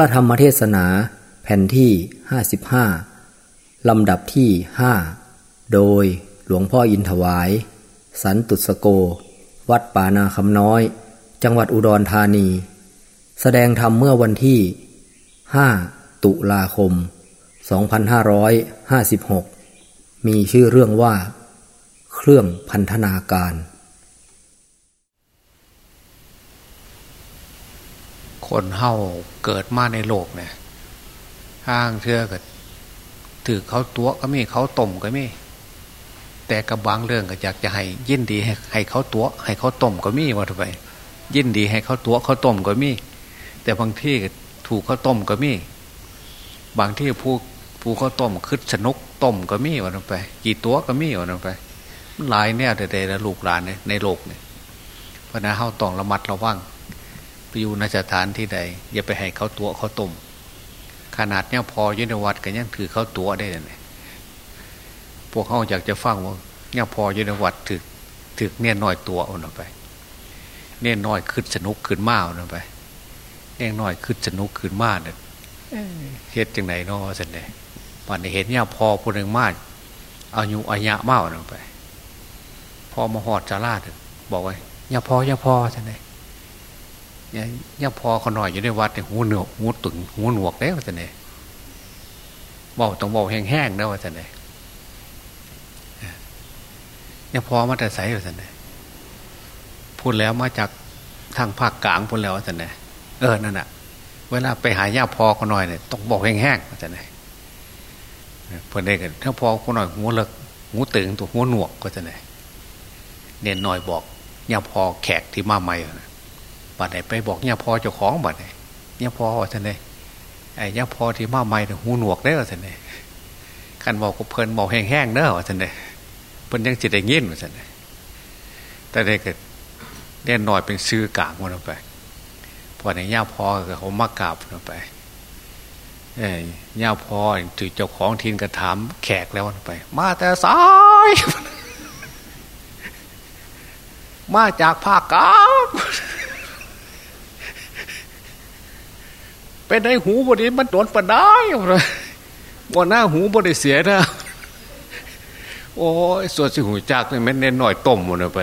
ระธรรมเทศนาแผ่นที่ 55 ลำดับที่ 5 โดยหลวงพ่ออินถวาย สันตุสโก วัดป่านาคำน้อย จังหวัดอุดรธานี แสดงธรรมเมื่อวันที่ 5 ตุลาคม 2556 มีชื่อเรื่องว่า เครื่องพันธนาการ คนเฮาเกิดมาในโลกเนี่ยห้างเทือก็ถือเขาตัวก็มีเขาต้มก็มีแต่กับบางเรื่องก็อยากจะให้ยินดีให้ให้เขาตัวให้เขาต้มก็มีว่าทำไมยินดีให้เขาตัวเขาต้มก็มี แต่บางที่ถูกเขาต้มก็มี บางที่ผู้ผู้เขาต้มคึดสนุกต้มก็มีว่าทำไป กี่ตัวก็มีว่าทำไปหลายแนวแต่แต่ลูกหลานในโลกเนี่ยเพราะนั้นเฮาต้องระมัดระวัง อยู่นสถานที่ใด อย่าไปให้เขาตัวเขาต้มขนาดเนี้ยพอยุนวัดกันยังถือเขาตัวได้เลยพวกเขาอยากจะฟังว่าเนี่ยพอยุนวัดถือถือเนี่ยน้อยตัวเอาไป เนี่ยน้อยขึ้นสนุกขึ้นมาเอาไปเนี่ยน้อยขึ้นสนุกขึ้นมาเนี่ยเฮ็ดจังไหนเนาะสันเดวันนี้เห็นเนี่ยพอพูดหนึ่งมากอายุอายะเมาเอาไป พอมาหอดจาราดบอกไว้เนี่ยพอเนี่ยพอสันเดเนี่ ยเนี่พอเขาหน่อยอยู่ในวัดเนี่ยหูเหนือหูตึงหูหนวกแล้วสันเดบอกต้องบอกแห้งๆแล้วสันเดเนี่ยพอมาแต่ใสอยู่สันเดพูดแล้วมาจากทางภาคกลางพูดแล้วสันเดเออนั่นแหะเวลาไปหายาพอเขาหน่อยเนี่ยต้องบอกแห้งๆสันเดเพื่อนได้กันถ้าพอเขาหน่อยหูเลิกหูตึงตัวหูหนวกก็จะไหนเนี่ยหน่อยบอกยาพอแขกที่มาใหม่ บัดไหนไปบอกเนี่ยพอเจ้าของบัดไหนเนี่ยพอท่านเลยไอ้เนี่ยพอที่มาใหม่หูหนวกได้ท่านเลยขันบอกก็เพลินบอกแห้งๆเนอะท่านเลยเพิ่นยังจิตได้ยินท่านเลยแต่ได้ก็เนี่ยหน่อยเป็นซื้อกลางมันไปพอในย่าพอเขามากราบมันไปเอ้ย่าพอถือเจ้าของทีนกระถามแขกแล้วไป มาแต่สายมาจากภาคกลาง เป็นไอ้หูบดีมันโดนปะได้บนหน้าหูบดีเสียนะโอ้ยส่วนสิหูจักเนี่ยมันเน้นหน่อยต้มมันไป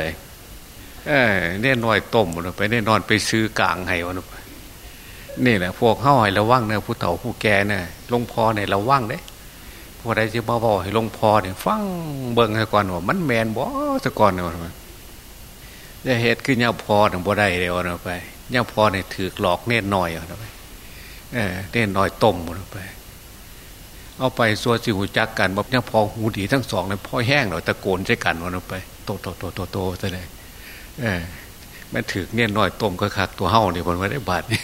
เออเน้นหน่อยต้มมันไปเน้นนอนไปซื้อกลางให้มันไปนี่แหละพวกเข้าให้ระวังเนี่ยผู้เฒ่าผู้แก่เนี่ยลงพอเนี่ยระวังเด้พวกใดจะมาบอกให้ลงพอเนี่ยฟังเบิ่งให้ก่อนว่ามันแมนบ่สะก่อนเนี่ยมันจะเหตุขึ้นเนี่ยพอถึงบ่ได้เดียวนะไปเนี่ยพอเนี่ยถือหลอกเน้นหน่อยเอาไป เออเน้นหน่อยต้มเอาไป เอาไปสัวสิหูจักกันบอกเนี่ยพอหูดีทั้งสองเลยพ่อแห้งหน่อยตะโกนใช้กันวันไปโตโตโตโตโตซะเลยเออมันถือเนี่ยน่อยต้มก็ขาดตัวเห่าเนี่ยผมไม่ได้บาดนี่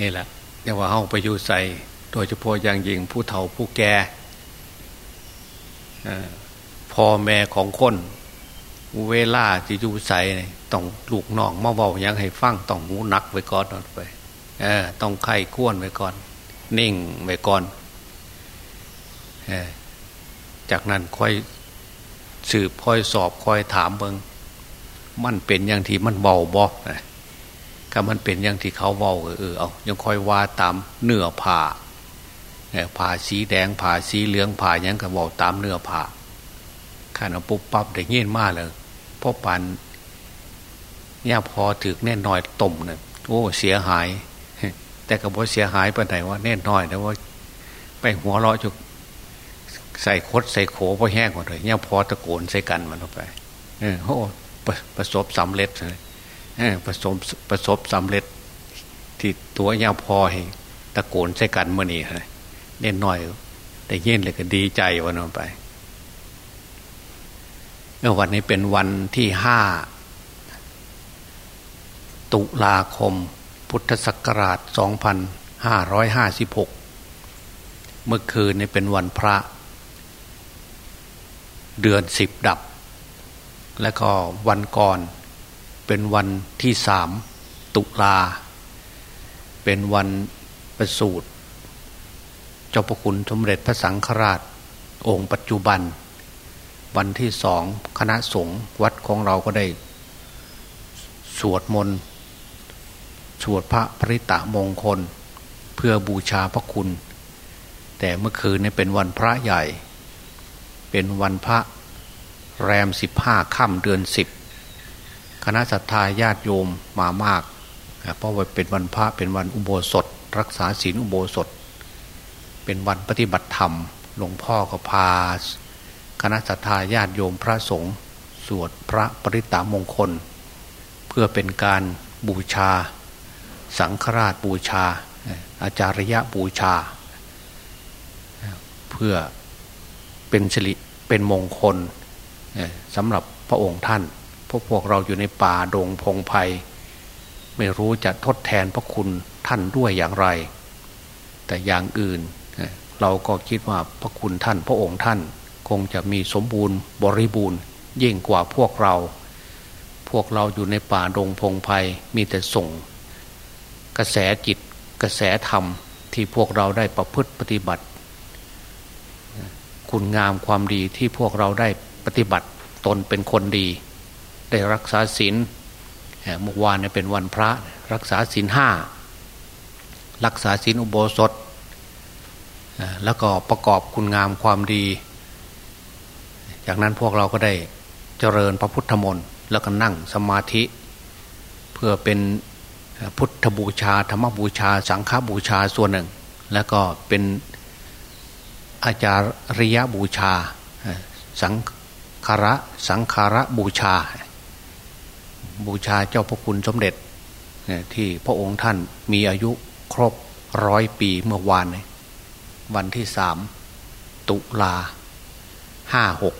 นี่แหละเรียว่าเฮาไปอยู่ใส่โดยเฉพาะอย่างยิ่งผู้เฒ่าผู้แก่พ่อแม่ของคน เวลาที่อยู่ใส่ต้องลูกน้องมาบอกยังให้ฟังต้องหูนักไว้ก่อนไปเออต้องไข้ข้วนไว้ก่อน นิ่งไว้ก่อนอจากนั้นค่อยสืบค่อยสอบค่อยถามเบิงมันเป็นอย่างที่มันเบาบอกนะถ้ามันเป็นอย่างที่เขาเบาเออเอายังค่อยว่าตามเนื้อผ่าผ่าสีแดงผ่าสีเหลืองผ่ายังก็บอกตามเนื้อผ่าขันเอาปุ๊บปั๊บได้เงี้ยมากเลย พ่อปันย่าพอถึกแน่นอยต้มเนี่ยโอ้เสียหาย แต่ก็บอกเสียหายไปไหนว่าแน่นอยนะว่า ไปหัวเราะจุกใส่คดใส่โขพอแห้งหมดเลยย่าพอตะโกนใส่กันมันออกไปเออโอ้ประสบสำเร็จเลยประสบประสบสำเร็จ ที่ตัวยาพอให้ตะโกนใช้กันเมื่อนี้เน่นหน่อยแต่เย็นเลยก็ดีใจวันนั้นไป วันนี้เป็นวันที่ห้าตุลาคม พุทธศักราชสองพันห้าร้อยห้าสิบหกเมื่อคืนนี้เป็นวันพระ เดือนสิบดับ และก็วันก่อนเป็นวันที่สามตุลา เป็นวันประสูตรเจ้าพระคุณสมเด็จพระสังฆราชองค์ปัจจุบัน วันที่สองคณะสงฆ์วัดของเราก็ได้ สวดมนต์สวดพระปริตะมงคล เพื่อบูชาพระคุณ แต่เมื่อคืนนี้เป็นวันพระใหญ่ เป็นวันพระแรมสิบห้าค่ำเดือนสิบคณะสัตยาญาติโยมมามาก เพราะว่าเป็นวันพระเป็นวันอุโบสถ รักษาศีลอุโบสถ เป็นวันปฏิบัติธรรมหลวงพ่อก็พา คณะสัตยาญาติโยมพระสงฆ์สวดพระปริตามงคล เพื่อเป็นการบูชา สังฆราชบูชา อาจารยะบูชา เพื่อเป็นสิริเป็นมงคลสำหรับพระองค์ท่านพวกพวกเราอยู่ในป่าดงพงไพ่ไม่รู้จะทดแทนพระคุณท่านด้วยอย่างไร แต่อย่างอื่นเราก็คิดว่าพระคุณท่านพระองค์ท่าน คงจะมีสมบูรณ์บริบูรณ์ยิ่งกว่าพวกเรา พวกเราอยู่ในป่าดงพงไพ่มีแต่ส่ง กระแสจิตกระแสธรรมที่พวกเราได้ประพฤติปฏิบัติ คุณงามความดีที่พวกเราได้ปฏิบัติตนเป็นคนดี ได้รักษาศีลเมื่อวานเป็นวันพระรักษาศีลห้ารักษาศีลอุโบสถ แล้วก็ประกอบคุณงามความดี จากนั้นพวกเราก็ได้เจริญพระพุทธมนต์แล้วก็นั่งสมาธิ เพื่อเป็นพุทธบูชาธรรมบูชา สังฆบูชาส่วนหนึ่ง แล้วก็เป็นอาจาริยบูชา สังคาระสังคาระบูชา บูชาเจ้าพระคุณสมเด็จที่พระองค์ท่านมีอายุครบร้อยปีเมื่อวาน วันที่สามตุลาห้าหก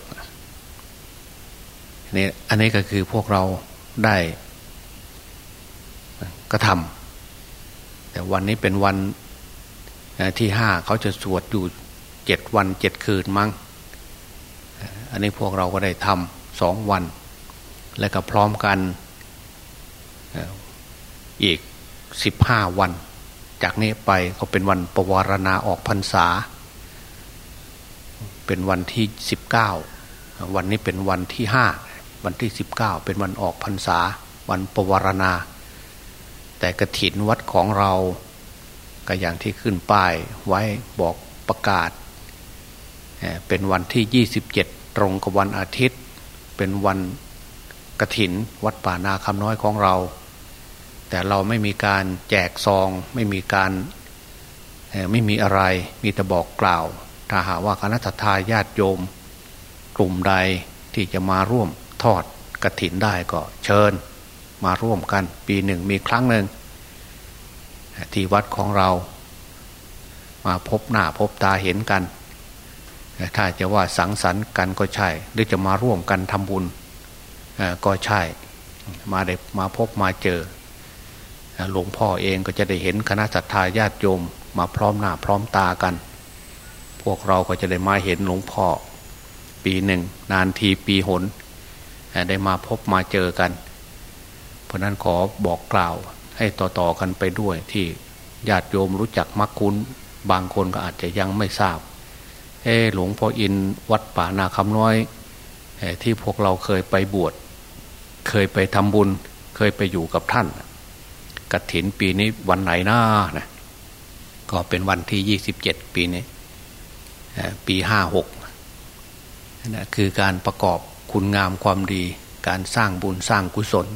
นี่อันนี้ก็คือพวกเราได้กระทำแต่วันนี้เป็นวันที่ห้าเขาจะสวดอยู่เจ็ดวันเจ็ดคืนมั้ง อันนี้พวกเราก็ได้ทำสองวัน และก็พร้อมกันอีกสิบห้าวัน จากนี้ไปก็เป็นวันประวารณาออกพรรษา เป็นวันที่สิบเก้าวันนี้เป็นวันที่ห้า วันที่สิบเก้าเป็นวันออกพรรษา วันประวารณา แต่กระถินวัดของเราก็อย่างที่ขึ้นป้ายไว้บอกประกาศ เป็นวันที่ยี่สิบเจ็ดตรงกับวันอาทิตย์ เป็นวันกระถินวัดป่านาคำน้อยของเรา แต่เราไม่มีการแจกซองไม่มีการไม่มีอะไรมีแต่บอกกล่าว ถ้าหาว่าคณะทาญาติโยม กลุ่มใดที่จะมาร่วม ทอดกระถินได้ก็เชิญมาร่วมกัน ปีหนึ่งมีครั้งหนึ่งที่วัดของเรา มาพบหน้าพบตาเห็นกัน ถ้าจะว่าสังสรรค์กันก็ใช่ หรือจะมาร่วมกันทำบุญก็ใช่ มาได้มาพบมาเจอหลวงพ่อเองก็จะได้เห็นคณะสัตยาญาติโยมมาพร้อมหน้าพร้อมตากัน พวกเราก็จะได้มาเห็นหลวงพ่อ ปีหนึ่งนานทีปีหน ได้มาพบมาเจอกัน เพราะนั้นขอบอกกล่าวให้ต่อๆกันไปด้วยที่ญาติโยมรู้จักมักคุ้น บางคนก็อาจจะยังไม่ทราบเอหลวงพ่ออินวัดป่านาคำน้อยที่พวกเราเคยไปบวช เคยไปทำบุญ เคยไปอยู่กับท่านกระถินปีนี้วันไหนหน้านะก็เป็นวันที่ยี่สิบเจ็ดปีนี้ ปีห้าหกนะคือการประกอบ คุณงามความดี การสร้างบุญสร้างกุศล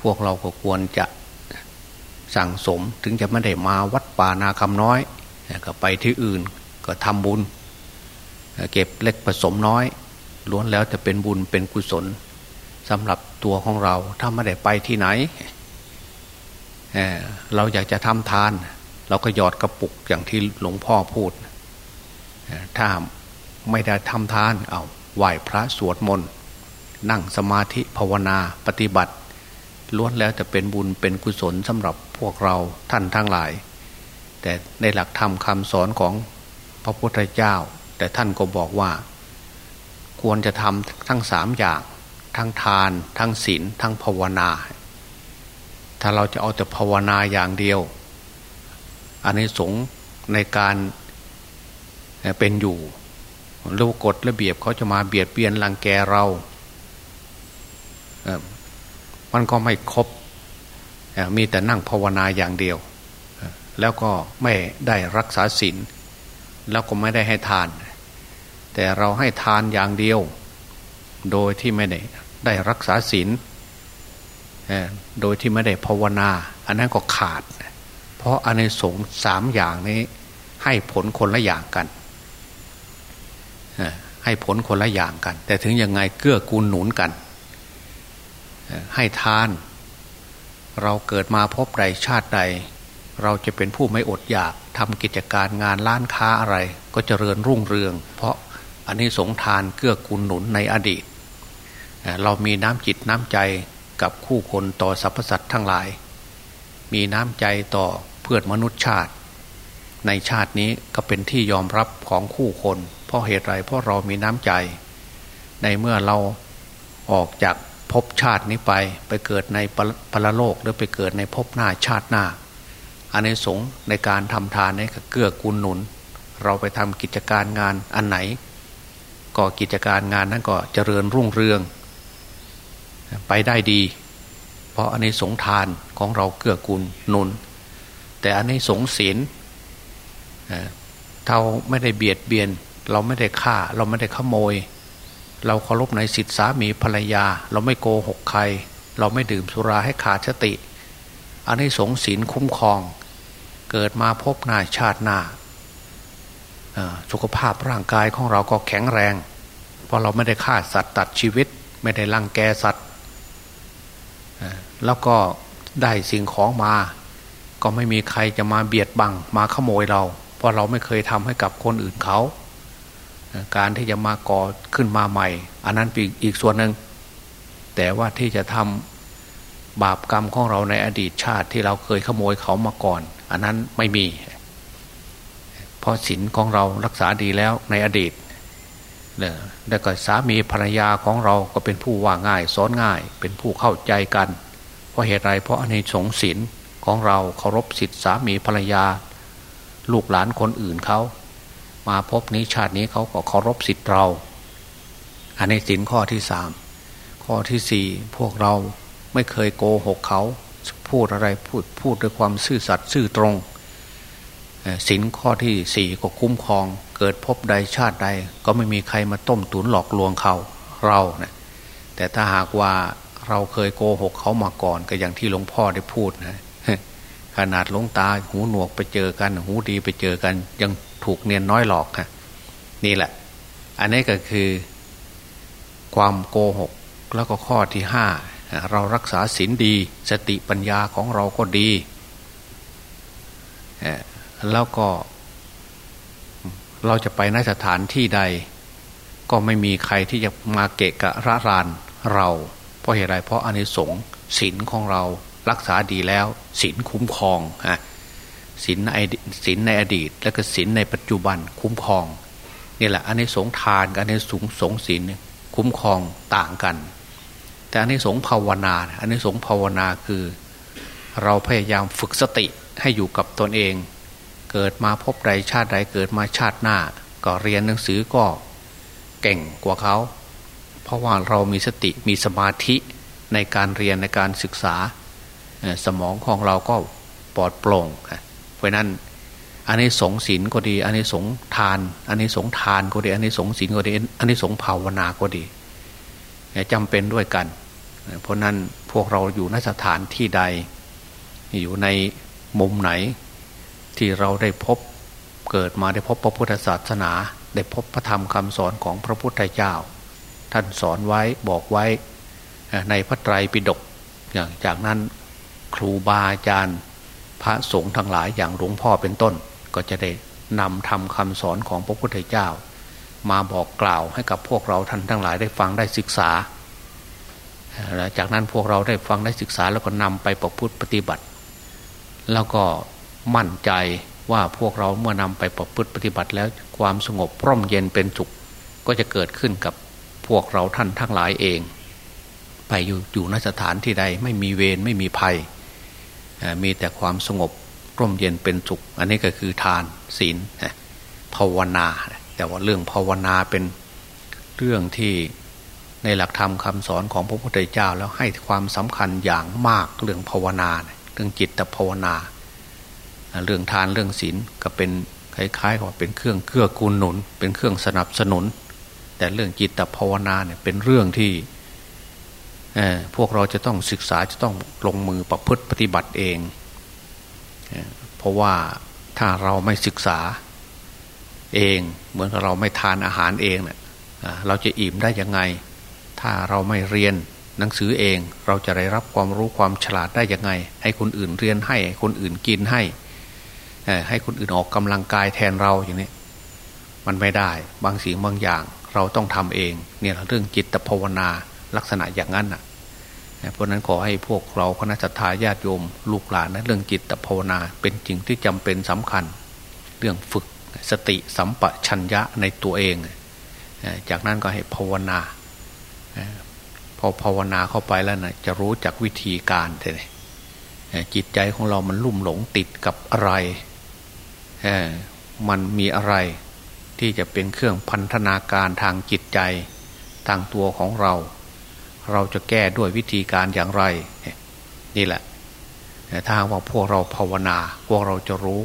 พวกเราก็ควรจะสั่งสมถึงจะไม่ได้มาวัดป่านาคำน้อยก็ไปที่อื่นก็ทำบุญ เก็บเล็กผสมน้อย ล้วนแล้วจะเป็นบุญเป็นกุศลสำหรับตัวของเราถ้าไม่ได้ไปที่ไหนเเราอยากจะทำทาน เราก็หยอดกระปุกอย่างที่หลวงพ่อพูดถ้าไม่ได้ทำทานเอา ไหว้พระสวดมนต์นั่งสมาธิภาวนาปฏิบัติล้วนแล้วจะเป็นบุญเป็นกุศลสำหรับพวกเราท่านทั้งหลาย แต่ในหลักธรรมคำสอนของพระพุทธเจ้า แต่ท่านก็บอกว่า ควรจะทำทั้งสามอย่างทั้งทาน ทั้งศีลทั้งภาวนา ถ้าเราจะเอาแต่ภาวนาอย่างเดียวอันนี้สงในการเป็นอยู่ รูกฎระเบียบเขาจะมาเบียดเบียนรังแกเรามันก็ไม่ครบมีแต่นั่งภาวนาอย่างเดียว แล้วก็ไม่ได้รักษาศีลแล้วก็ไม่ได้ให้ทาน แต่เราให้ทานอย่างเดียว โดยที่ไม่ได้ได้รักษาศีลโดยที่ไม่ได้ภาวนา อันนั้นก็ขาด เพราะอันในสงสามอย่างนี้ให้ผลคนละอย่างกัน ให้ผลคนละอย่างกัน แต่ถึงยังไงเกื้อกูลหนุนกัน ให้ทาน เราเกิดมาพบใดชาติใด เราจะเป็นผู้ไม่อดอยากทำกิจการงานร้านค้าอะไร ก็จเจริญรุ่งเรือง เพราะอันนี้สงทานเกื้อกูลหนุนในอดีต เรามีน้ำจิตน้ำใจกับคู่คนต่อสรรพสัตว์ทั้งหลาย มีน้ำใจต่อเพื่อนมนุษย์ชาติ ในชาตินี้ก็เป็นที่ยอมรับของคู่คน เพราะเหตุไรเพราะเรามีน้ำใจ ในเมื่อเราออกจากภพชาตินี้ไปไปเกิดในปรโลกหรือไปเกิดในภพหน้าชาติหน้าอันในสงในการทำทานนี่เกื้อกูลหนุน เราไปทำกิจการงานอันไหน ก็กิจการงานนั้นก็เจริญรุ่งเรือง ไปได้ดี เพราะอันในสงทานของเราเกื้อกูลหนุน แต่อันในสงศีลเราไม่ได้เบียดเบียน เราไม่ได้ฆ่า เราไม่ได้ขโมย เราเคารพในสิทธิสามีภรรยา เราไม่โกหกใคร เราไม่ดื่มสุราให้ขาดสติ อันนี้สงศีลคุ้มครอง เกิดมาพบหน้าชาติหน้าสุขภาพร่างกายของเราก็แข็งแรง เพราะเราไม่ได้ฆ่าสัตว์ตัดชีวิต ไม่ได้ลังแกสัตว์แล้วก็ได้สิ่งของมา ก็ไม่มีใครจะมาเบียดบังมาขโมยเรา เพราะเราไม่เคยทำให้กับคนอื่นเขา การที่จะมาก่อขึ้นมาใหม่ อันนั้นเป็นอีกส่วนหนึ่งแต่ว่าที่จะทำบาปกรรมของเราในอดีตชาติที่เราเคยขโมยเขามาก่อน อันนั้นไม่มี เพราะศีลของเรารักษาดีแล้วในอดีตแล้วก็สามีภรรยาของเราก็เป็นผู้ว่าง่ายสอนง่าย เป็นผู้เข้าใจกัน เพราะเหตุไรเพราะในสงศีลของเราเคารพสิทธิสามีภรรยา ลูกหลานคนอื่นเขา มาพบนี้ชาตินี้เขาก็เคารพสิทธิ์เรา อันนี้สินข้อที่สามข้อที่สี่พวกเราไม่เคยโกหกเขาพูดอะไรพูดพูดด้วยความซื่อสัตย์ซื่อตรงสินข้อที่สี่ก็คุ้มครอง เกิดพบใดชาติใด ก็ไม่มีใครมาต้มตุนหลอกลวงเขาเราเนะี่ยแต่ถ้าหากว่าเราเคยโกหกเขามาก่อน ก็อย่างที่หลวงพ่อได้พูดนะขนาดหลวงตาหูหนวกไปเจอกัน หูดีไปเจอกัน ยัง ถูกเนียนน้อยหลอกฮะนี่แหละ อันนี้ก็คือความโกหกแล้วก็ข้อที่ห้าเรารักษาศีลดี สติปัญญาของเราก็ดี แล้วก็เราจะไปนสถานที่ใด ก็ไม่มีใครที่จะมาเกะกะระรานเรา เพราะเหตุไรเพราะอานิสงส์ศีลของเรารักษาดีแล้วศีลคุ้มครองฮะ ศีลในศีลในอดีต และก็ศีลในปัจจุบันคุ้มครองนี่แหละอันนี้สงทานกับอันนี้สงสงศีลคุ้มครองต่างกัน แต่อันนี้สงภาวนา อันนี้สงภาวนาคือ เราพยายามฝึกสติให้อยู่กับตนเอง เกิดมาพบใดชาติใดเกิดมาชาติหน้า ก็เรียนหนังสือก็เก่งกว่าเขา เพราะว่าเรามีสติมีสมาธิในการเรียนในการศึกษาสมองของเราก็ปลอดโปร่ง เพราะนั้นอันนี้สงศีลก็ดี อันนี้สงทาน อันนี้สงทานก็ดี อันนี้สงศีลก็ดี อันนี้สงภาวนาก็ดีจำเป็นด้วยกัน เพราะนั้นพวกเราอยู่นสถานที่ใด อยู่ในมุมไหน ที่เราได้พบเกิดมาได้พบพระพุทธศาสนา ได้พบพระธรรมคำสอนของพระพุทธเจ้า ท่านสอนไว้บอกไว้ในพระไตรปิฎกอย่างจากนั้นครูบาอาจารย์ พระสงฆ์ทั้งหลายอย่างหลวงพ่อเป็นต้น ก็จะได้นำทำคำสอนของพระพุทธเจ้า มาบอกกล่าวให้กับพวกเราท่านทั้งหลายได้ฟังได้ศึกษาจากนั้นพวกเราได้ฟังได้ศึกษาแล้วก็นำไปประพฤติปฏิบัติ แล้วก็มั่นใจว่าพวกเราเมื่อนำไปประพฤติปฏิบัติแล้วความสงบร่มเย็นเป็นสุขก็จะเกิดขึ้นกับพวกเราท่านทั้งหลายเอง ไปอยู่อยู่นสถานที่ใดไม่มีเวรไม่มีภัย มีแต่ความสงบร่มเย็นเป็นสุข อันนี้ก็คือทานศีลภาวนา แต่ว่าเรื่องภาวนาเป็นเรื่องที่ในหลักธรรมคำสอนของพระพุทธเจ้าแล้วให้ความสำคัญอย่างมากเรื่องภาวนา เรื่องจิตภาวนา เรื่องทานเรื่องศีลก็เป็นคล้ายๆกับเป็นเครื่องเกื้อกูลหนุน เป็นเครื่องสนับสนุน แต่เรื่องจิตภาวนาเนี่ยเป็นเรื่องที่ พวกเราจะต้องศึกษาจะต้องลงมือประพฤติปฏิบัติเองเพราะว่าถ้าเราไม่ศึกษาเองเหมือนกับเราไม่ทานอาหารเองเนะ่ยเราจะอิ่มได้ยังไง ถ้าเราไม่เรียนหนังสือเอง เราจะได้รับความรู้ความฉลาดได้ยังไง ให้คนอื่นเรียนให้คนอื่นกินให้ให้คนอื่นออกกำลังกายแทนเราอย่างนี้มันไม่ได้บางสิ่งบางอย่างเราต้องทำเองเนี่ยเรื่องจิตภาวนาลักษณะอย่างนั้นอะ เพราะนั้นขอให้พวกเราคณะสัตยาญาติโยม ลูกหลานนะเรื่องจิตภาวนา เป็นจริงที่จำเป็นสำคัญ เรื่องฝึกสติสัมปชัญญะในตัวเอง จากนั้นก็ให้ภาวนา พอภาวนาเข้าไปแล้วนะจะรู้จักวิธีการเลยจิตใจของเรามันลุ่มหลงติดกับอะไร มันมีอะไรที่จะเป็นเครื่องพันธนาการทางจิตใจทางตัวของเรา เราจะแก้ด้วยวิธีการอย่างไร นี่แหละถ้าว่าพวกเราภาวนา พวกเราจะรู้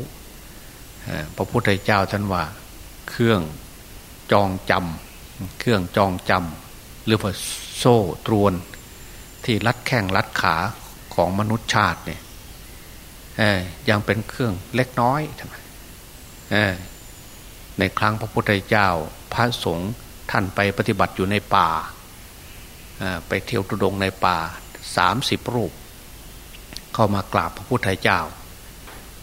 พระพุทธเจ้าท่านว่า เครื่องจองจำเครื่องจองจำหรือว่าโซ่ตรวน ที่รัดแข้งรัดขาของมนุษย์ชาติเนี่ยยังเป็นเครื่องเล็กน้อยในครั้งพระพุทธเจ้า พระสงฆ์ท่านไปปฏิบัติอยู่ในป่า ไปเที่ยวตุดงในป่าสามสิบรูป เข้ามากราบพระพุทธเจ้า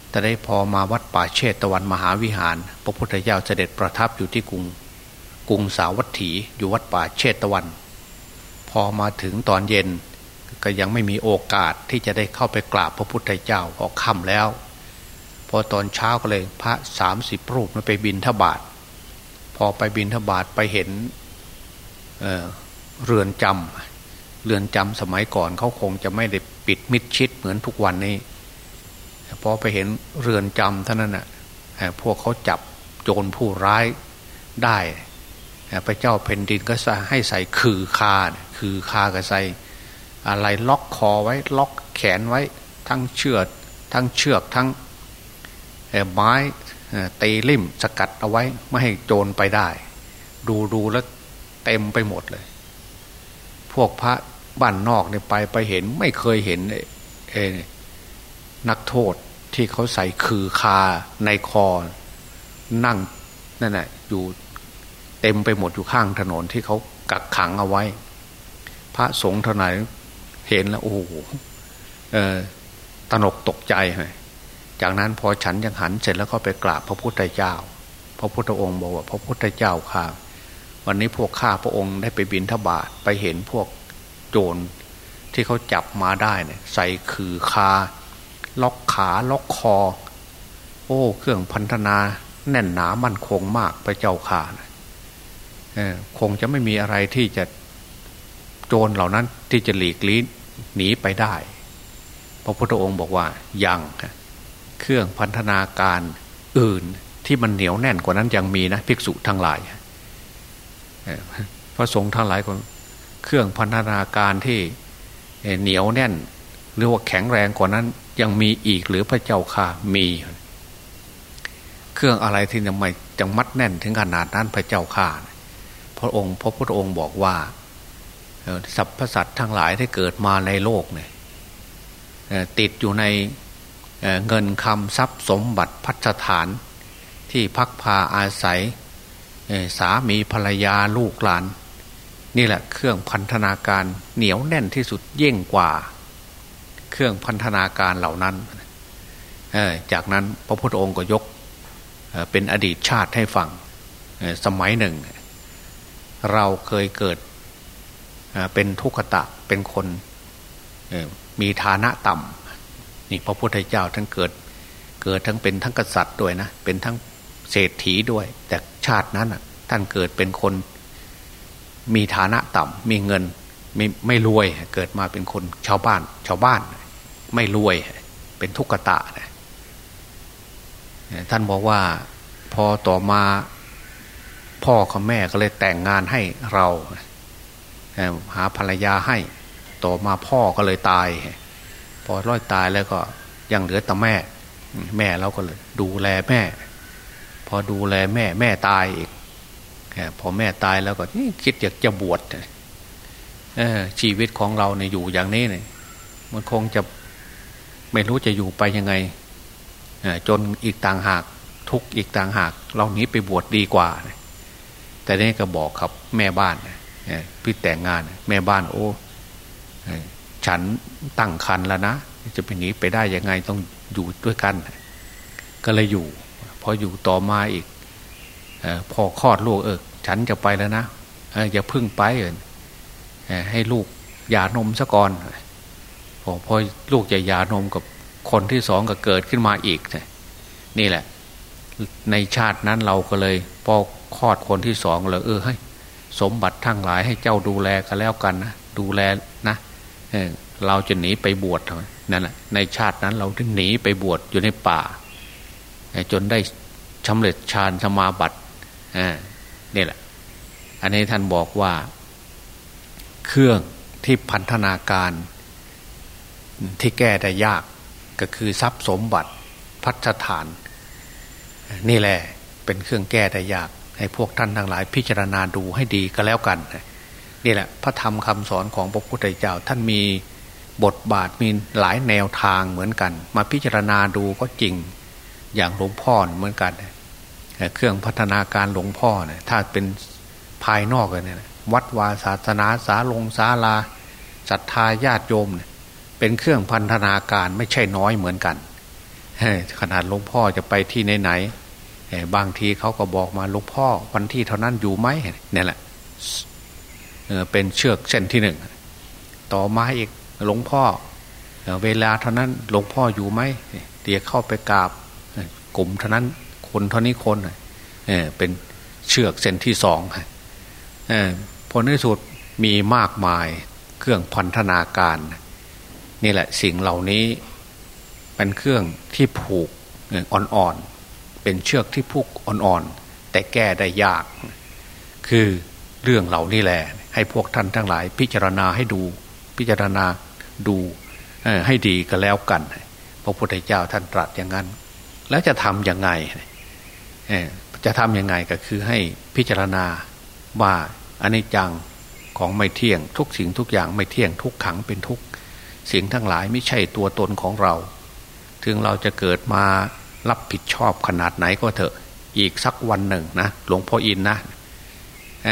แต่ได้พอมาวัดป่าเชตตะวันมหาวิหาร พระพุทธเจ้าเสด็จประทับอยู่ที่กรุงกรุงสาวัตถีอยู่วัดป่าเชตตะวัน พอมาถึงตอนเย็นก็ยังไม่มีโอกาสที่จะได้เข้าไปกราบพระพุทธเจ้าออกค่ำแล้ว พอตอนเช้าก็เลยพระสามสิบรูปมาไปบินทบาทพอไปบินทบาทไปเห็น เรือนจำเรือนจำสมัยก่อนเขาคงจะไม่ได้ปิดมิดชิดเหมือนทุกวันนี้พอไปเห็นเรือนจำท่านั้นน่ะพวกเขาจับโจรผู้ร้ายได้พระเจ้าแผ่นดินก็ให้ใส่คือคาคือคาก็ใส่อะไรล็อกคอไว้ล็อกแขนไว้ ทั้งเชือกทั้งเชือกทั้งไม้ตีลิ่มสกัดเอาไว้ ไม่ให้โจรไปได้ ดูดูแล้วเต็มไปหมดเลย พวกพระบ้านนอกเนี่ยไปไปเห็นไม่เคยเห็นเอนักโทษที่เขาใส่คือคาในคอ นั่งนั่นแหละอยู่เต็มไปหมดอยู่ข้างถนนที่เขากักขังเอาไว้ พระสงฆ์เท่าไหร่เห็นแล้วโอ้โหตนกตกใจเลยจากนั้นพอฉันยังหันเสร็จแล้วก็ไปกราบพระพุทธเจ้า พระพุทธองค์บอกว่า พระพุทธเจ้าค่ะ วันนี้พวกข้าพระองค์ได้ไปบินทบาทไปเห็นพวกโจรที่เขาจับมาได้เนี่ยใส่คือคา ล็อกขาล็อกคอ โอ้ เครื่องพันธนาแน่นหนามั่นคงมากพระเจ้าข่านะคงจะไม่มีอะไรที่จะโจรเหล่านั้นที่จะหลีกลี้หนีไปได้ พระพุทธองค์บอกว่ายังเครื่องพันธนาการอื่นที่มันเหนียวแน่นกว่านั้นยังมีนะ ภิกษุทั้งหลาย พระสงฆ์ทั้งหลายคนเครื่องพันธนาการที่เหนียวแน่น หรือว่าแข็งแรงกว่านั้น ยังมีอีกหรือพระเจ้าค่ะมี เครื่องอะไรที่ยังไม่จังมัดแน่นถึงขนาดนั้นพระเจ้าข่าพระองค์พระพุทธองค์บอกว่าสรรพสัตว์ทั้งหลายที่เกิดมาในโลกเนี่ยติดอยู่ในเงินคำทรัพย์สมบัติพัฒฐานที่พักพาอาศัย สามีภรรยาลูกหลาน นี่แหละเครื่องพันธนาการเหนียวแน่นที่สุดเย่งกว่า เครื่องพันธนาการเหล่านั้นจากนั้นพระพุทธองค์ก็ยกเป็นอดีตชาติให้ฟังสมัยหนึ่ง เราเคยเกิดเป็นทุกขตะเป็นคนมีฐานะต่ำนี่พระพุทธเจ้าทั้งเกิด เกิดทั้งเป็นทั้งกษัตริย์ด้วยนะเป็นทั้งเศรษฐีด้วย แต่ ชาตินั้นท่านเกิดเป็นคน มีฐานะต่ำมีเงินไม่ไม่รวยเกิดมาเป็นคนชาวบ้าน ชาวบ้าน ไม่รวยเป็นทุกขตะนะท่านบอกว่าพอต่อมาพ่อกับแม่ก็เลยแต่งงานให้เรา หาภรรยาให้ ต่อมาพ่อก็เลยตาย พอร้อยตายแล้วก็ยังเหลือแต่แม่ แม่เราก็เลยดูแลแม่ พอดูแลแม่แม่ตายอีกพอแม่ตายแล้วก็คิดอยากจะบวชชีวิตของเราเนี่ยอยู่อย่างนี้เนี่ยมันคงจะไม่รู้จะอยู่ไปยังไงจนอีกต่างหากทุกอีกต่างหาก เราหนีไปบวชดดีกว่า แต่นี่ก็บอกครับแม่บ้านพี่แต่งงาน แม่บ้านโอ้ฉันตั้งคันแล้วนะ จะไปหนีไปได้ยังไงต้องอยู่ด้วยกัน ก็เลยอยู่ พออยู่ต่อมาอีกอพอคลอดลูกเออฉันจะไปแล้วนะอย่าพึ่งไปเออให้ลูกหย่านมซะก่อนพอพอลูกจะหย่านมกับคนที่สองก็เกิดขึ้นมาอีกนี่แหละ ในชาตินั้นเราก็เลย พอคลอดคนที่สองเลยเออให้สมบัติทั้งหลายให้เจ้าดูแลกันแล้วกันนะดูแลนะเเราจะหนีไปบวชนั่นแหละในชาตินั้นเราถึงหนีไปบวชอยู่ในป่า จนได้สาเร็จฌานสมาบัตินี่แหละ อันนี้ท่านบอกว่า เครื่องที่พันธนาการที่แก้ได้ยากก็คือทรัพย์สมบัติพัฒฐาน นี่แหละเป็นเครื่องแก้ได้ยาก ให้พวกท่านทั้งหลาย พิจารณาดูให้ดีก็แล้วกันนี่แหละ พระธรรมคำสอนของพระพุทธเจ้าท่านมีบทบาทมีหลายแนวทางเหมือนกัน มาพิจารณาดูก็จริง อย่างหลวงพ่อเหมือนกันเครื่องพัฒนาการหลวงพ่อเนี่ยถ้าเป็นภายนอกเลยเนี่ยวัดวาศาสนาสาลงศาลาศรัทธาญาติโยมเนี่ยเป็นเครื่องพันธนาการไม่ใช่น้อยเหมือนกันขนาดหลวงพ่อจะไปที่ไหนๆบางทีเขาก็บอกมาหลวงพ่อวันที่เท่านั้นอยู่ไหมเนี่ยแหละเป็นเชือกเส้นที่หนึ่งต่อมาอีกหลวงพ่อเวลาเท่านั้นหลวงพ่ออยู่ไหมเดี๋ยวเข้าไปกราบ กลุ่มเท่านั้น คนเท่านี้คนเเป็นเชือกเส้นที่สองผลในสุดมีมากมายเครื่องพันธนาการ นี่แหละสิ่งเหล่านี้เป็นเครื่องที่ผูกอ่อนๆเป็นเชือกที่ผูกอ่อนๆแต่แก้ได้ยาก คือเรื่องเหล่านี้แหละให้พวกท่านทั้งหลาย พิจารณาให้ดูพิจารณาดูให้ดีก็แล้วกัน พระพุทธเจ้าท่านตรัสอย่างนั้น แล้วจะทำยังไงจะทำยังไงก็คือให้พิจารณาว่าอนิจจังของไม่เที่ยง ทุกสิ่งทุกอย่างไม่เที่ยงทุกขังเป็นทุกสิ่งทั้งหลายไม่ใช่ตัวตนของเรา ถึงเราจะเกิดมารับผิดชอบขนาดไหนก็เถอะ อีกสักวันหนึ่งนะหลวงพ่ออินนะอ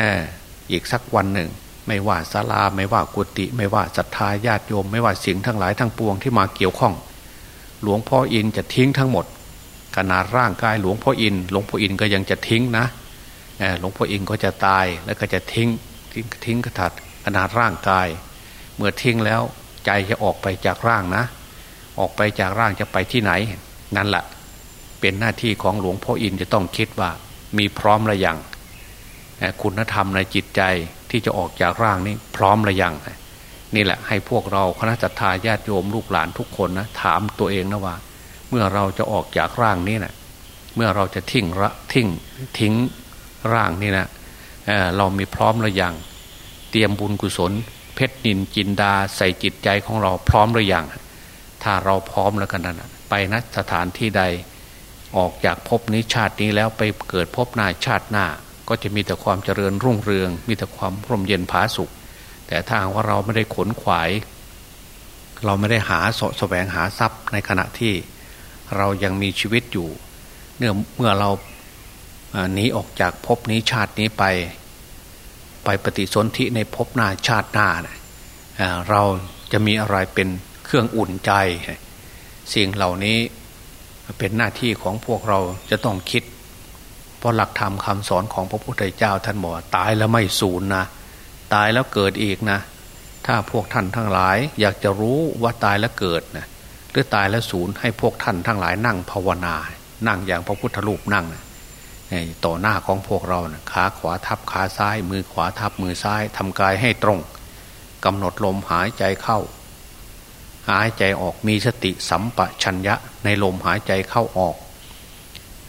อีกสักวันหนึ่ง ไม่ว่าศาลาไม่ว่ากุฏิไม่ว่าศรัทธาญาติโยม ไม่ว่าสิ่งทั้งหลายทั้งปวงที่มาเกี่ยวข้อง หลวงพ่ออินจะทิ้งทั้งหมด ขนาดร่างกายหลวงพ่ออิน หลวงพ่ออินก็ยังจะทิ้งนะหลวงพ่ออินก็จะตายแล้วก็จะทิ้งทิ้งทิ้งกระทั่งขนาดร่างกาย เมื่อทิ้งแล้วใจจะออกไปจากร่างนะ ออกไปจากร่างจะไปที่ไหนนั่นแหละเป็นหน้าที่ของหลวงพ่ออินจะต้องคิดว่ามีพร้อมระยังคุณธรรมในจิตใจที่จะออกจากร่างนี้พร้อมระยังนี่แหละให้พวกเราคณะจัตตาญาติโยมลูกหลานทุกคนนะถามตัวเองนะว่า มื่อเราจะออกจากร่างนี้นะเมื่อเราจะทิ้งระทิ้งทิ้งร่างนี่นะเเรามีพร้อมหระยังเตรียมบุญกุศล เพชรนินจินดาใส่จิตใจของเราพร้อมหรือยังถ้าเราพร้อมแล้วกันนะไปนะสถานที่ใดออกจากภพนี้ชาตินี้แล้วไปเกิดภพหน้าชาติหน้า ก็จะมีแต่ความเจริญรุ่งเรือง มีแต่ความร่มเย็นผาสุข แต่ถ้าว่าเราไม่ได้ขนขวาย เราไม่ได้หาสแสวงหาทรัพย์ในขณะที่ เรายังมีชีวิตอยู่เนื่อเมื่อเราหนีออกจากภพนี้ชาตินี้ไป ไปปฏิสนธิในภพหน้าชาติหน้าเราจะมีอะไรเป็นเครื่องอุ่นใจ สิ่งเหล่านี้เป็นหน้าที่ของพวกเราจะต้องคิด เพราะหลักธรรมคำสอนของพระพุทธเจ้าท่านบอกตายแล้วไม่สูญนะ ตายแล้วเกิดอีกนะ ถ้าพวกท่านทั้งหลายอยากจะรู้ว่าตายแล้วเกิดนะ รือตายแล้วสูญให้พวกท่านทั้งหลายนั่งภาวนา นั่งอย่างพระพุทธรูปนั่งนต่อหน้าของพวกเรานะขาขวาทับขาซ้าย มือขวาทับมือซ้ายทำกายให้ตรงกำหนดลมหายใจเข้า หายใจออกมีสติสัมปชัญญะในลมหายใจเข้าออก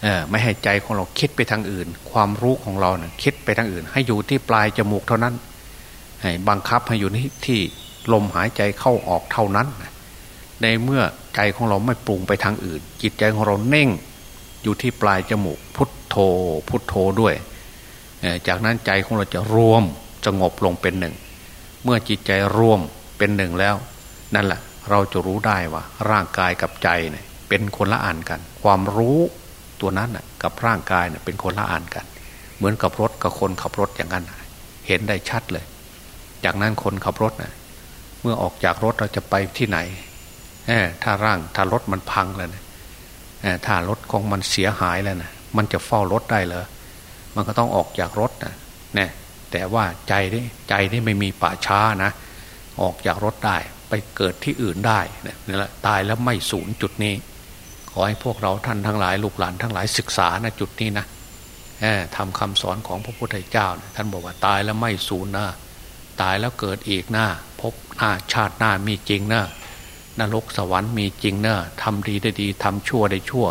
อไม่ให้ใจของเราคิดไปทางอื่น ความรู้ของเราเนะ่ยคิดไปทางอื่น ให้อยู่ที่ปลายจมูกเท่านั้นให้บังคับให้อยู่ที่ลมหายใจเข้าออกเท่านั้น ในเมื่อใจของเราไม่ปรุงไปทางอื่น จิตใจของเราเน่งอยู่ที่ปลายจมูกพุทโธพุทโธด้วย จากนั้นใจของเราจะรวมสงบลงเป็นหนึ่ง เมื่อจิตใจรวมเป็นหนึ่งแล้ว นั่นแหละเราจะรู้ได้ว่า ร่างกายกับใจเนี่ยเป็นคนละอันกัน ความรู้ตัวนั้นกับร่างกายเนี่ยเป็นคนละอันกัน เหมือนกับรถกับคนขับรถอย่างนั้น เห็นได้ชัดเลย จากนั้นคนขับรถนะเมื่อออกจากรถเราจะไปที่ไหน ถ้าร่างถ้ารถมันพังแล้วนะถ้ารถของมันเสียหายแล้วนะมันจะเฝ้ารถได้เหรอมันก็ต้องออกจากรถนะเนี่ยแต่ว่าใจนี่ใจนี่ไม่มีป่าช้านะออกจากรถได้ ไปเกิดที่อื่นได้นี่แหละตายแล้วไม่สูญจุดนี้ ขอให้พวกเราท่านทั้งหลายลูกหลานทั้งหลายศึกษานะจุดนี้นะทำคำสอนของพระพุทธเจ้านะท่านบอกว่าตายแล้วไม่สูญนะตายแล้วเกิดอีกหน้าพบหน้าชาติหน้ามีจริงนะ นรกสวรรค์มีจริงเนอะทำดีได้ดีทำชั่วได้ชั่ว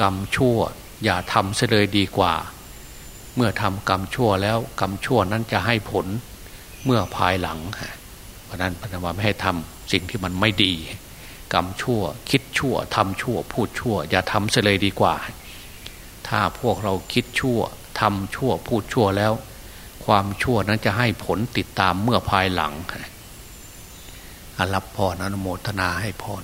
กรรมชั่ว อย่าทำเสียเลยดีกว่า เมื่อทำกรรมชั่วแล้วกรรมชั่วนั้นจะให้ผลเมื่อภายหลังเพราะนั้นพระนวาไม่ให้ทำสิ่งที่มันไม่ดี กรรมชั่ว คิดชั่วทำชั่ว พูดชั่ว อย่าทำเสียเลยดีกว่า ถ้าพวกเราคิดชั่วทำชั่วพูดชั่วแล้ว ความชั่วนั้นจะให้ผลติดตามเมื่อภายหลัง รับพรอนุโมทนาให้พร